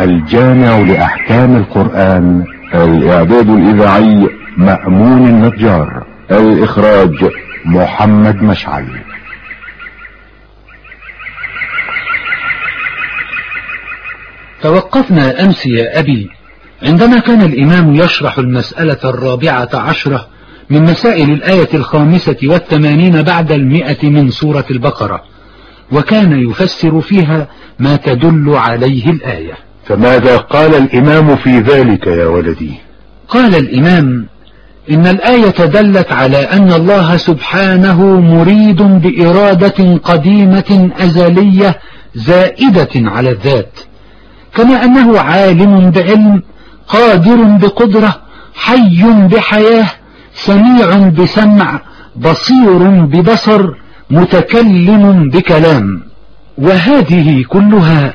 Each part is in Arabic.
الجامع لأحكام القرآن الإعداد الإذاعي مأمون النجار الإخراج محمد مشعل. توقفنا أمس يا أبي. عندما كان الإمام يشرح المسألة الرابعة عشرة من مسائل الآية الخامسة والثمانين بعد المئة من سورة البقرة وكان يفسر فيها ما تدل عليه الآية. فماذا قال الإمام في ذلك يا ولدي؟ قال الإمام إن الآية دلت على أن الله سبحانه مريد بإرادة قديمة أزلية زائدة على الذات كما أنه عالم بعلم قادر بقدرة حي بحياة سميع بسمع بصير ببصر متكلم بكلام. وهذه كلها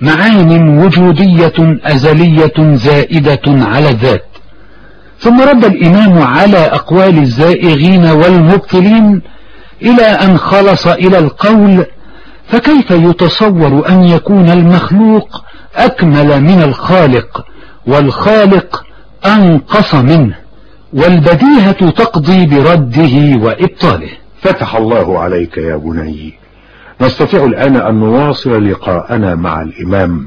معان وجودية أزلية زائدة على الذات. ثم رد الإمام على أقوال الزائغين والمبطلين إلى أن خلص إلى القول فكيف يتصور أن يكون المخلوق أكمل من الخالق والخالق أنقص منه والبديهة تقضي برده وإبطاله؟ فتح الله عليك يا بني نستطيع الآن أن نواصل لقاءنا مع الإمام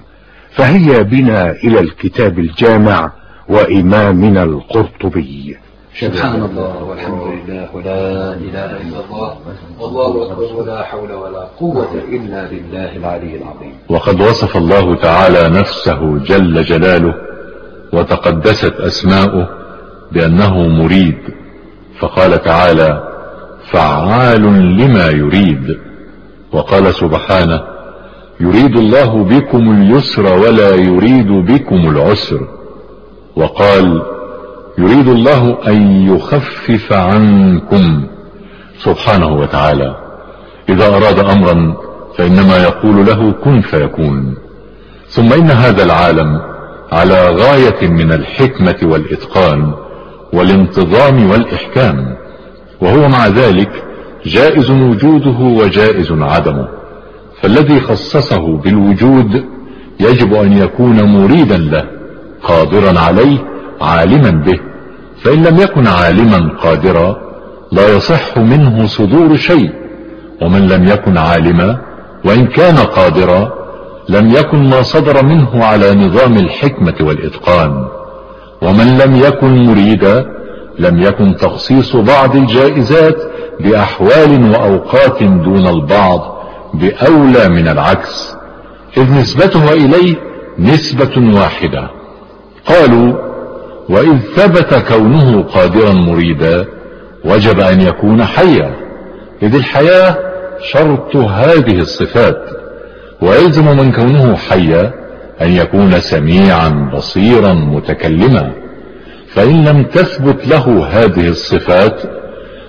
فهيا بنا إلى الكتاب الجامع وإمامنا القرطبي. سبحان الله والحمد لله ولا إله إلا الله والله أكبر ولا حول ولا قوة إلا بالله العلي العظيم. وقد وصف الله تعالى نفسه جل جلاله وتقدست أسماؤه بأنه مريد. فقال تعالى فعال لما يريد. وقال سبحانه يريد الله بكم اليسر ولا يريد بكم العسر. وقال يريد الله أن يخفف عنكم. سبحانه وتعالى إذا أراد أمرا فإنما يقول له كن فيكون. ثم إن هذا العالم على غاية من الحكمة والإتقان والانتظام والإحكام وهو مع ذلك جائز وجوده وجائز عدمه. فالذي خصصه بالوجود يجب أن يكون مريدا له قادرا عليه عالما به. فإن لم يكن عالما قادرا لا يصح منه صدور شيء. ومن لم يكن عالما وإن كان قادرا لم يكن ما صدر منه على نظام الحكمة والإتقان. ومن لم يكن مريدا لم يكن تخصيص بعض الجائزات بأحوال وأوقات دون البعض بأولى من العكس. إذ نسبتها إليه نسبة واحدة. قالوا وإذ ثبت كونه قادرا مريدا وجب أن يكون حيا. إذ الحياة شرط هذه الصفات. ويلزم من كونه حيا أن يكون سميعا بصيرا متكلما. فإن لم تثبت له هذه الصفات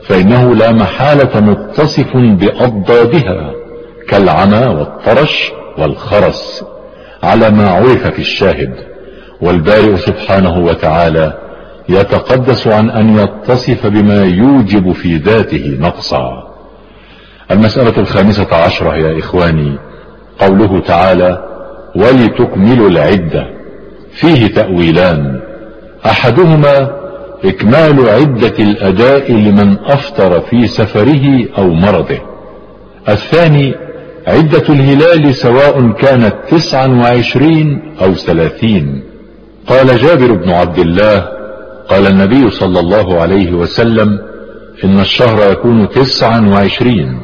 فإنه لا محالة متصف بأضدادها كالعمى والطرش والخرس على ما عرف في الشاهد. والبارئ سبحانه وتعالى يتقدس عن أن يتصف بما يوجب في ذاته نقصا. المسألة الخامسة عشرة يا إخواني قوله تعالى ولتكملوا العدة. فيه تأويلان. أحدهما إكمال عدة الأداء لمن أفطر في سفره أو مرضه. الثاني عدة الهلال سواء كانت تسعا وعشرين أو ثلاثين. قال جابر بن عبد الله قال النبي صلى الله عليه وسلم إن الشهر يكون تسعا وعشرين.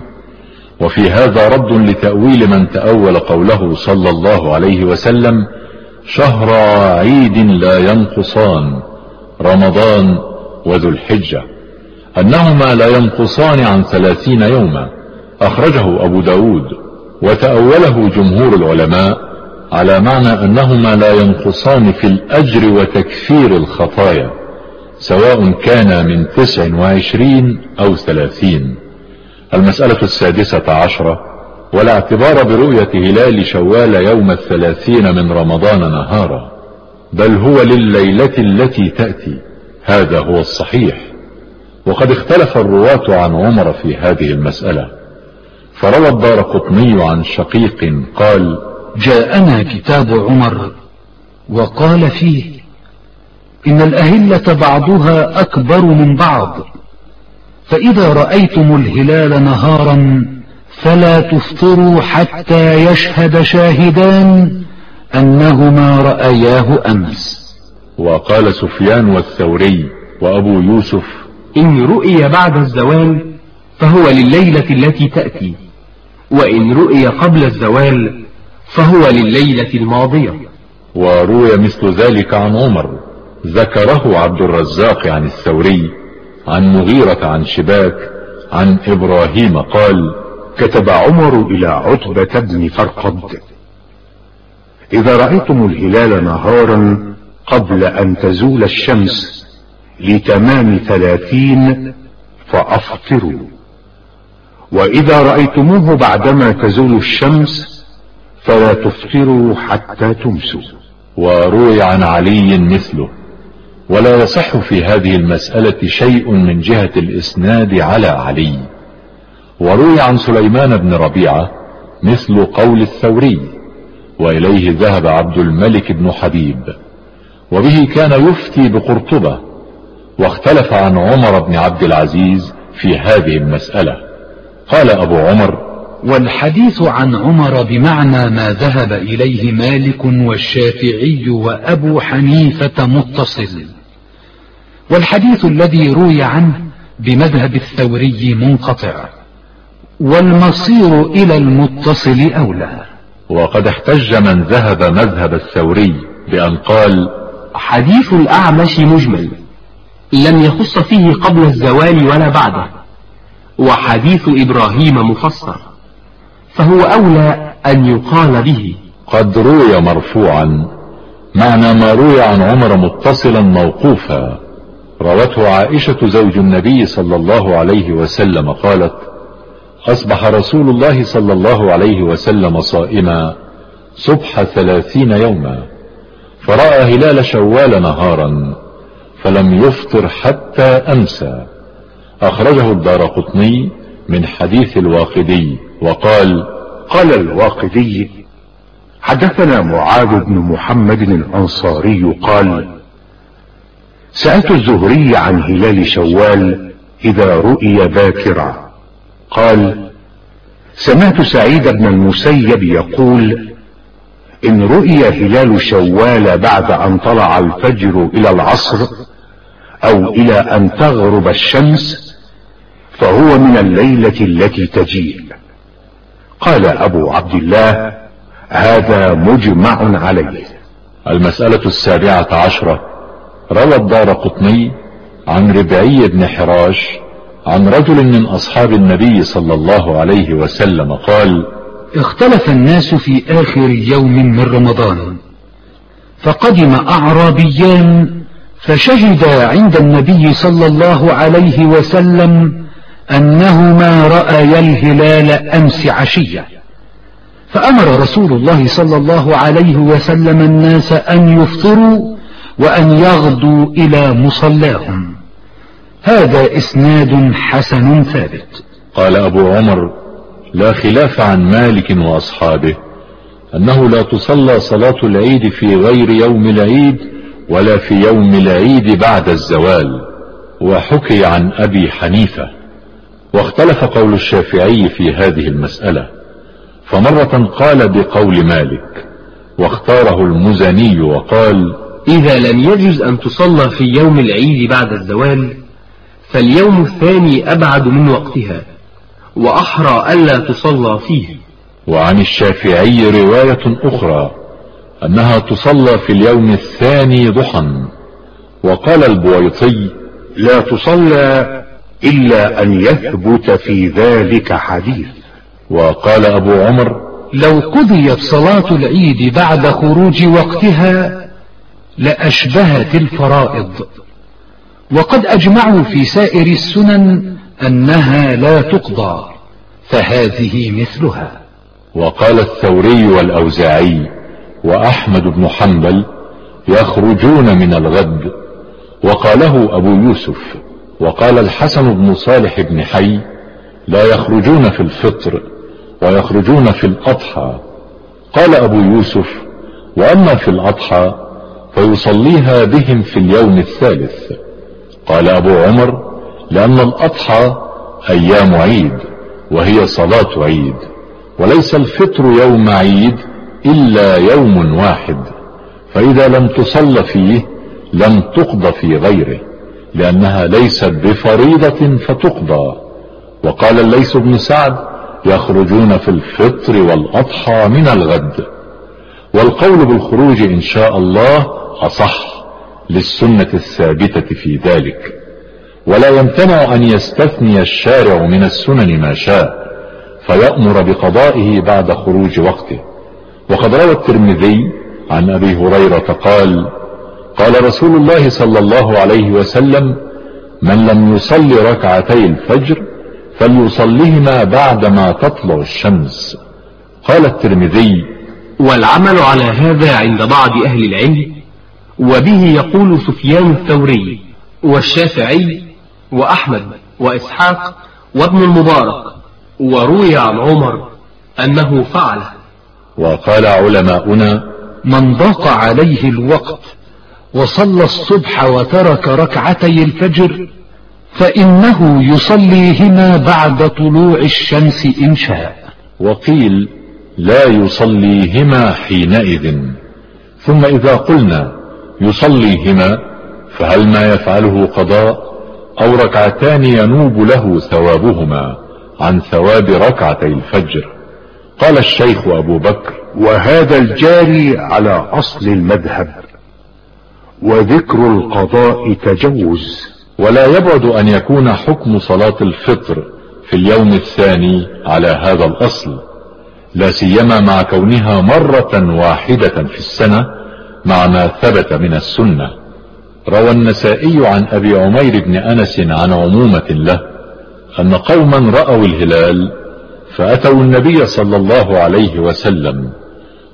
وفي هذا رد لتأويل من تأول قوله صلى الله عليه وسلم شهر عيد لا ينقصان رمضان وذو الحجة. أنهما لا ينقصان عن ثلاثين يوما. أخرجه أبو داود وتأوله جمهور العلماء على معنى أنهما لا ينقصان في الأجر وتكفير الخطايا سواء كان من تسع وعشرين أو ثلاثين. المسألة السادسة عشرة. ولا اعتبار برؤية هلال شوال يوم الثلاثين من رمضان نهارا بل هو لليلة التي تأتي. هذا هو الصحيح. وقد اختلف الرواة عن عمر في هذه المسألة. فروى الدار قطني عن شقيق قال جاءنا كتاب عمر وقال فيه إن الأهلة بعضها أكبر من بعض فإذا رأيتم الهلال نهارا فلا تفطروا حتى يشهد شاهدان أنهما رأياه أمس. وقال سفيان والثوري وأبو يوسف إن رؤي بعد الزوال فهو لليلة التي تأتي وإن رؤي قبل الزوال فهو لليلة الماضية. وروي مثل ذلك عن عمر ذكره عبد الرزاق عن الثوري عن مغيرة عن شباك عن إبراهيم قال كتب عمر إلى عتبة بن فرقد. إذا رأيتم الهلال نهارا قبل أن تزول الشمس لتمام ثلاثين فأفطروا. وإذا رأيتموه بعدما تزول الشمس فلا تفطروا حتى تمسوا. وروي عن علي مثله. ولا يصح في هذه المسألة شيء من جهة الإسناد على علي. وروي عن سليمان بن ربيعة مثل قول الثوري وإليه ذهب عبد الملك بن حبيب وبه كان يفتي بقرطبة واختلف عن عمر بن عبد العزيز في هذه المسألة. قال أبو عمر والحديث عن عمر بمعنى ما ذهب إليه مالك والشافعي وأبو حنيفة متصل. والحديث الذي روي عنه بمذهب الثوري منقطع. والمصير إلى المتصل أولى. وقد احتج من ذهب مذهب الثوري بأن قال حديث الأعمش مجمل لم يخص فيه قبل الزوال ولا بعده وحديث إبراهيم مفسر فهو أولى أن يقال به. قد روي مرفوعا معنى ما روي عن عمر متصلا موقوفا روته عائشة زوج النبي صلى الله عليه وسلم قالت أصبح رسول الله صلى الله عليه وسلم صائما صبح ثلاثين يوما فرأى هلال شوال نهارا فلم يفطر حتى أمسى. أخرجه الدار قطني من حديث الواقدي وقال قال الواقدي حدثنا معاذ بن محمد الأنصاري قال سألت الزهري عن هلال شوال إذا رؤي باكرا. قال سمعت سعيد بن المسيب يقول إن رؤي هلال شوال بعد أن طلع الفجر إلى العصر أو إلى أن تغرب الشمس فهو من الليلة التي تجيل قال أبو عبد الله هذا مجمع عليه. المسألة السابعة عشرة. روى الدار قطني عن ربعي بن حراش عن رجل من أصحاب النبي صلى الله عليه وسلم قال اختلف الناس في آخر يوم من رمضان فقدم أعرابيان فشهدا عند النبي صلى الله عليه وسلم أنهما رأيا الهلال أمس عشية. فأمر رسول الله صلى الله عليه وسلم الناس أن يفطروا وأن يغدوا إلى مصلاهم. هذا إسناد حسن ثابت. قال أبو عمر لا خلاف عن مالك وأصحابه أنه لا تصلى صلاة العيد في غير يوم العيد ولا في يوم العيد بعد الزوال وحكي عن أبي حنيفة. واختلف قول الشافعي في هذه المسألة. فمرة قال بقول مالك واختاره المزني وقال إذا لم يجز أن تصلى في يوم العيد بعد الزوال فاليوم الثاني أبعد من وقتها وأحرى ألا تصلى فيه. وعن الشافعي رواية أخرى أنها تصلى في اليوم الثاني ضحى وقال البويطي لا تصلى إلا أن يثبت في ذلك حديث وقال أبو عمر لو قضيت صلاة العيد بعد خروج وقتها لأشبهت الفرائض. وقد أجمعوا في سائر السنن أنها لا تقضى فهذه مثلها. وقال الثوري والأوزاعي وأحمد بن حنبل يخرجون من الغد. وقاله أبو يوسف وقال الحسن بن صالح بن حي لا يخرجون في الفطر ويخرجون في الأضحى. قال أبو يوسف وأما في الأضحى فيصليها بهم في اليوم الثالث. قال أبو عمر لأن الأضحى أيام عيد وهي صلاة عيد وليس الفطر يوم عيد إلا يوم واحد فإذا لم تصل فيه لم تقضى في غيره لأنها ليست بفريضة فتقضى. وقال الليث بن سعد يخرجون في الفطر والأضحى من الغد. والقول بالخروج إن شاء الله أصح. للسنة الثابتة في ذلك. ولا يمتنع أن يستثني الشارع من السنن ما شاء فيأمر بقضائه بعد خروج وقته. وقد روى الترمذي عن أبي هريرة قال قال رسول الله صلى الله عليه وسلم من لم يصل ركعتي الفجر فليصلهما بعدما تطلع الشمس قال الترمذي والعمل على هذا عند بعض أهل العلم وبه يقول سفيان الثوري والشافعي وأحمد وإسحاق وابن المبارك وروي عن عمر أنه فعله وقال علماؤنا من ضاق عليه الوقت وصلى الصبح وترك ركعتي الفجر فإنه يصليهما بعد طلوع الشمس إن شاء. وقيل لا يصليهما حينئذ. ثم إذا قلنا يصليهما فهل ما يفعله قضاء؟ أو ركعتان ينوب له ثوابهما عن ثواب ركعتي الفجر؟ قال الشيخ أبو بكر وهذا الجاري على أصل المذهب وذكر القضاء تجوز. ولا يبعد أن يكون حكم صلاة الفطر في اليوم الثاني على هذا الأصل لا سيما مع كونها مرة واحدة في السنة مع ما ثبت من السنة. روى النسائي عن أبي عمير بن أنس عن عمومة له أن قوما رأوا الهلال فأتوا النبي صلى الله عليه وسلم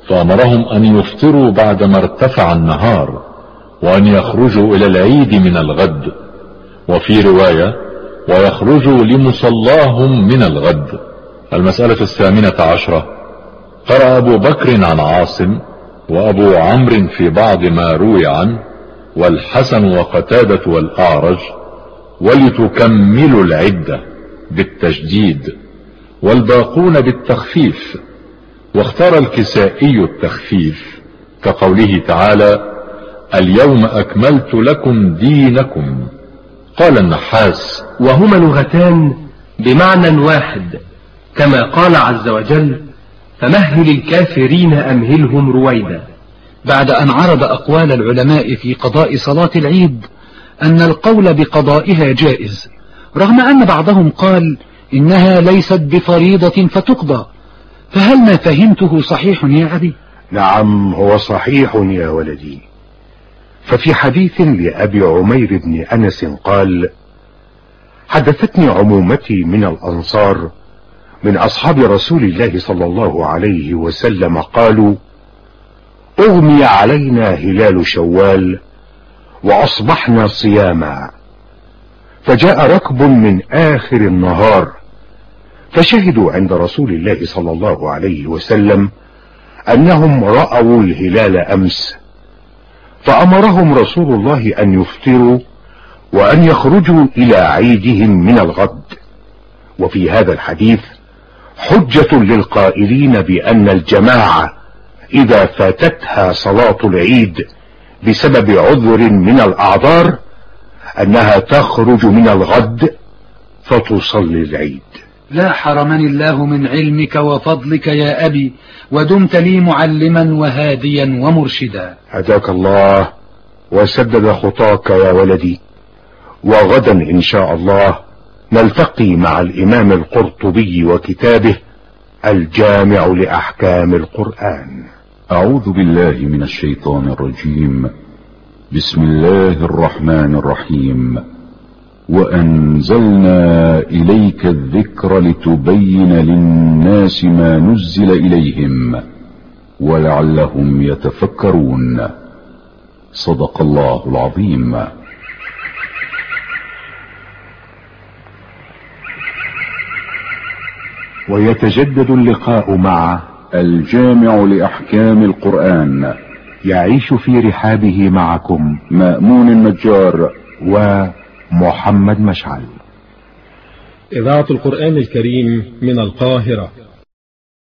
فأمرهم أن يفطروا بعدما ارتفع النهار وأن يخرجوا إلى العيد من الغد. وفي رواية ويخرجوا لمصلاهم من الغد. المسألة الثامنة عشرة. قرأ أبو بكر عن عاصم وأبو عمرو في بعض ما روي عنه والحسن وقتادة والأعرج ولتكملوا العدة بالتجديد والباقون بالتخفيف واختار الكسائي التخفيف كقوله تعالى اليوم أكملت لكم دينكم قال النحاس وهما لغتان بمعنى واحد كما قال عز وجل فمهل الكافرين أمهلهم رويدا. بعد أن عرض أقوال العلماء في قضاء صلاة العيد أن القول بقضائها جائز رغم أن بعضهم قال إنها ليست بفريضة فتقضى. فهل ما فهمته صحيح يا علي؟ نعم هو صحيح يا ولدي. ففي حديث لأبي عمير بن أنس قال حدثتني عمومتي من الأنصار من أصحاب رسول الله صلى الله عليه وسلم قالوا أغمي علينا هلال شوال وأصبحنا صياما. فجاء ركب من آخر النهار فشهدوا عند رسول الله صلى الله عليه وسلم أنهم رأوا الهلال أمس فأمرهم رسول الله أن يفطروا وأن يخرجوا إلى عيدهم من الغد. وفي هذا الحديث حجة للقائلين بأن الجماعة إذا فاتتها صلاة العيد بسبب عذر من الأعذار أنها تخرج من الغد فتصلي العيد. لا حرمني الله من علمك وفضلك يا أبي ودمت لي معلما وهاديا ومرشدا. هداك الله وسدد خطاك يا ولدي وغدا إن شاء الله نلتقي مع الإمام القرطبي وكتابه الجامع لأحكام القرآن. أعوذ بالله من الشيطان الرجيم. بسم الله الرحمن الرحيم. وأنزلنا إليك الذكر لتبين للناس ما نزل إليهم ولعلهم يتفكرون. صدق الله العظيم. ويتجدد اللقاء مع الجامع لأحكام القرآن. يعيش في رحابه معكم مأمون النجار. ومحمد مشعل. إذاعة القرآن الكريم من القاهرة.